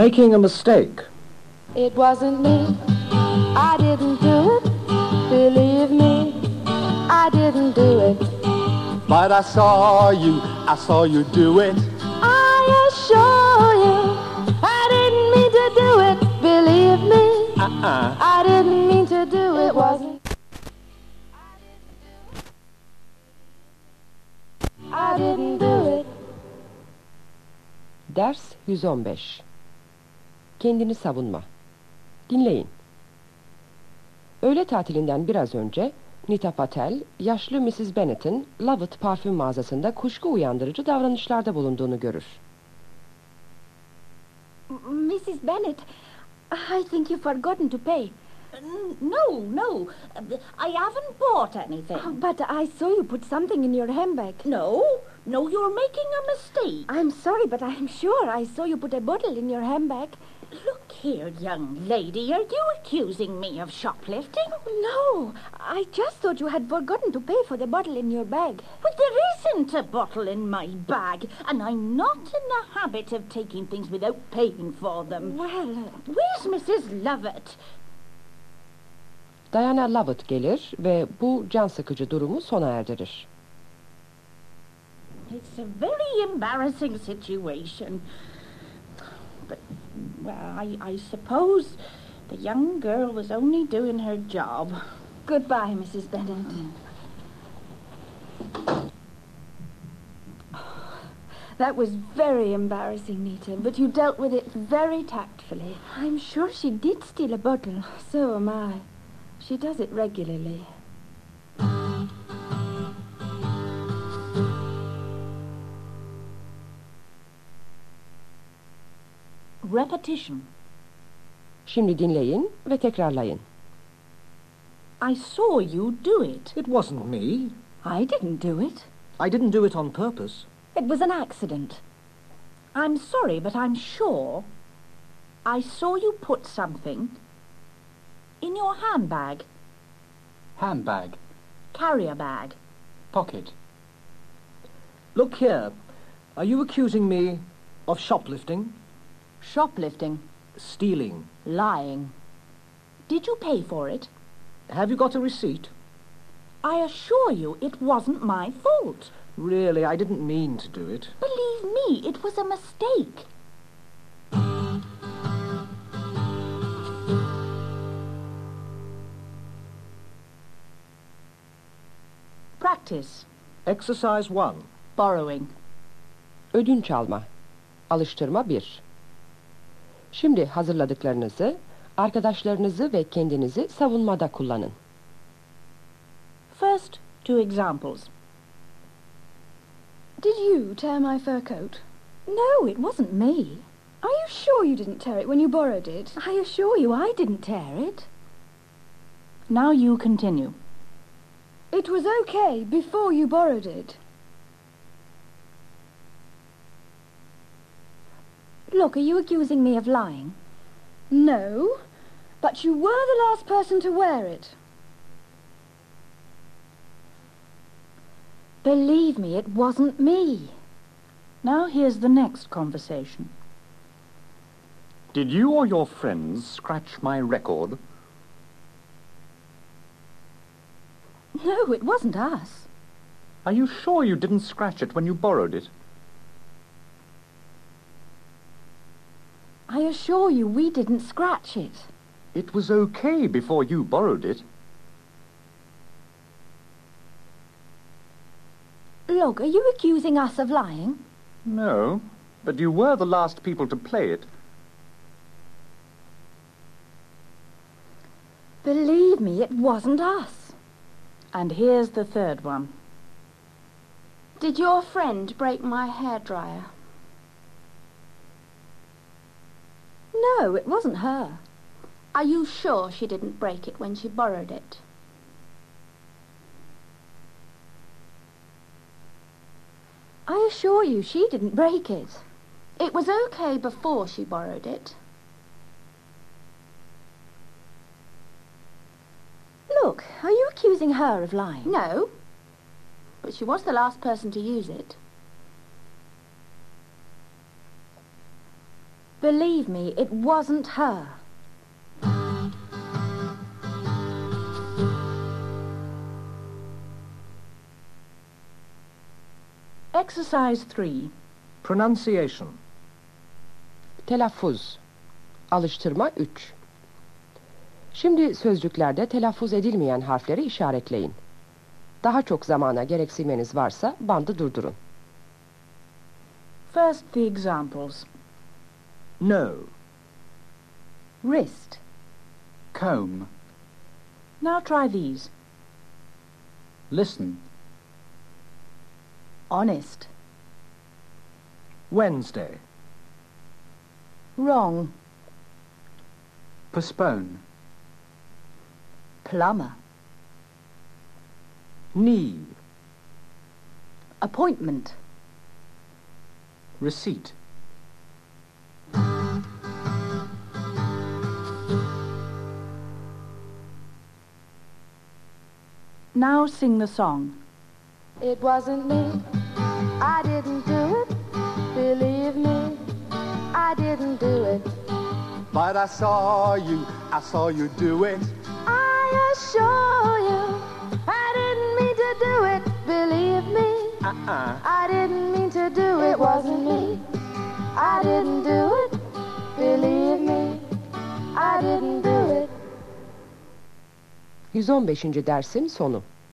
making a mistake. It wasn't me. I didn't do it. Believe me, I didn't do it. But I saw you, I saw you do it. I assure you, I didn't mean to do it. Believe me, Uh-uh. I didn't mean to do it. It wasn't. I didn't do it. Ders 115 Kendini savunma Dinleyin. Öğle tatilinden biraz önce Nita Patel, yaşlı Mrs. Bennett'in Lovett parfüm mağazasında kuşku uyandırıcı davranışlarda bulunduğunu görür. Mrs. Bennet, I think you've forgotten to pay. No, no. I haven't bought anything. Oh, but I saw you put something in your handbag. No, no, you're making a mistake. I'm sorry, but I'm sure I saw you put a bottle in your handbag. Look here, young lady. Are you accusing me of shoplifting? No, I just thought you had forgotten to pay for the bottle in your bag. But there isn't a bottle in my bag, and I'm not in the habit of taking things without paying for them. Well, uh, Where's Mrs. Lovett? Diana Lovett gelir ve bu can sıkıcı durumu sona erdirir. It's a very embarrassing situation. But, well, I, I suppose the young girl was only doing her job. goodbye, Mrs. Bennet. That was very embarrassing, Nita, but you dealt with it very tactfully. I'm sure she did steal a bottle. So am I. She does it regularly. Repetition. Şimdi dinleyin ve tekrarlayın. I saw you do it. It wasn't me. I didn't do it. I didn't do it on purpose. It was an accident. I'm sorry, but I'm sure I saw you put something in your handbag, Handbag, carrier bag. pocket. Look here. Are you accusing me of shoplifting? Shoplifting, Stealing? lying. Did you pay for it? Have you got a receipt? I assure you it wasn't my fault. Really, I didn't mean to do it. Believe me, it was a mistake. Practice. Exercise 1. Borrowing. Ödünç alma. Alıştırma 1. Şimdi hazırladıklarınızı, arkadaşlarınızı ve kendinizi savunmada kullanın. First, two examples. Did you tear my fur coat? No, it wasn't me. Are you sure you didn't tear it when you borrowed it? I assure you I didn't tear it. Now you continue. It was okay before you borrowed it. Look, are you accusing me of lying? No, but you were the last person to wear it. Believe me, it wasn't me. Now here's the next conversation. Did you or your friends scratch my record? No, it wasn't us. Are you sure you didn't scratch it when you borrowed it? I assure you we didn't scratch it. It was okay before you borrowed it. Look, are you accusing us of lying? No, but you were the last people to play it. Believe me, it wasn't us. And here's the third one. Did your friend break my hairdryer? No, it wasn't her. Are you sure she didn't break it when she borrowed it? I assure you she didn't break it. It was okay before she borrowed it. Look, are you accusing her of lying? No. But she was the last person to use it. Believe me, it wasn't her. Exercise 3. Pronunciation. Telaffuz. Alıştırma 3. Şimdi sözcüklerde telaffuz edilmeyen harfleri işaretleyin. Daha çok zamana gereksinmeniz varsa bandı durdurun. First, the examples. No. Wrist. Comb. Now try these. Listen. Honest. Wednesday. Wrong. Postpone. Plumber. Knee. Appointment. Receipt. Now sing the song. It wasn't me. I didn't do it. Believe me, I didn't do it. But I saw you, I saw you do it. I assure you, I didn't mean to do it. Believe me, Uh-uh. I didn't mean to do it. It wasn't me. I didn't do it. Believe me, I didn't do it. 115. dersin sonu.